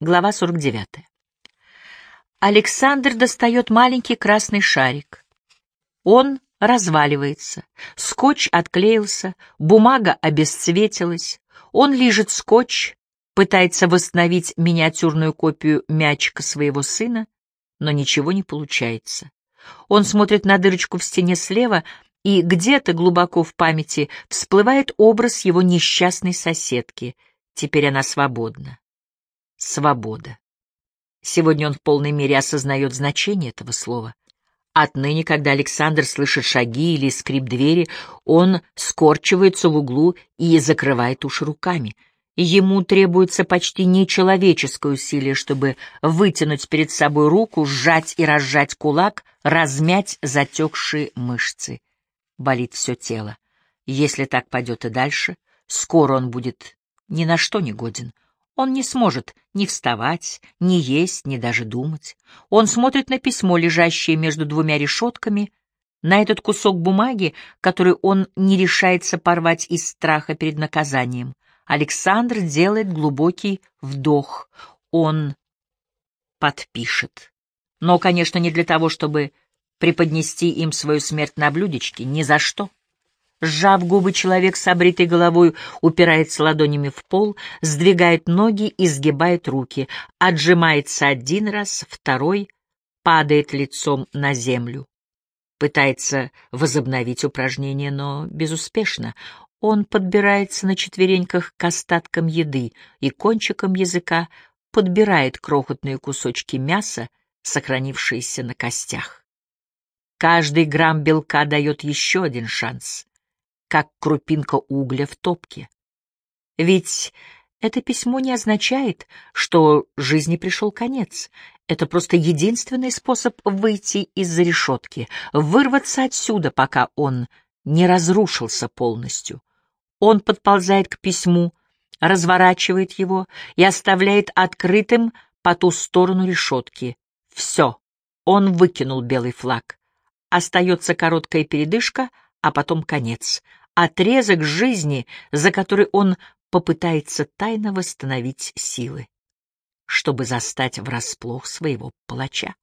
Глава 49. Александр достает маленький красный шарик. Он разваливается, скотч отклеился, бумага обесцветилась. Он лижет скотч, пытается восстановить миниатюрную копию мячика своего сына, но ничего не получается. Он смотрит на дырочку в стене слева, и где-то глубоко в памяти всплывает образ его несчастной соседки. Теперь она свободна. Свобода. Сегодня он в полной мере осознает значение этого слова. Отныне, когда Александр слышит шаги или скрип двери, он скорчивается в углу и закрывает уши руками. Ему требуется почти нечеловеческое усилие, чтобы вытянуть перед собой руку, сжать и разжать кулак, размять затекшие мышцы. Болит все тело. Если так пойдет и дальше, скоро он будет ни на что не годен. Он не сможет ни вставать, ни есть, ни даже думать. Он смотрит на письмо, лежащее между двумя решетками, на этот кусок бумаги, который он не решается порвать из страха перед наказанием. Александр делает глубокий вдох. Он подпишет. Но, конечно, не для того, чтобы преподнести им свою смерть на блюдечке, ни за что. Сжав губы, человек с обритой головой упирается ладонями в пол, сдвигает ноги и сгибает руки, отжимается один раз, второй, падает лицом на землю. Пытается возобновить упражнение, но безуспешно. Он подбирается на четвереньках к остаткам еды и кончиком языка подбирает крохотные кусочки мяса, сохранившиеся на костях. Каждый грамм белка дает еще один шанс как крупинка угля в топке. Ведь это письмо не означает, что жизни пришел конец. Это просто единственный способ выйти из-за решетки, вырваться отсюда, пока он не разрушился полностью. Он подползает к письму, разворачивает его и оставляет открытым по ту сторону решетки. Все, он выкинул белый флаг. Остается короткая передышка, а потом конец отрезок жизни, за который он попытается тайно восстановить силы, чтобы застать врасплох своего палача.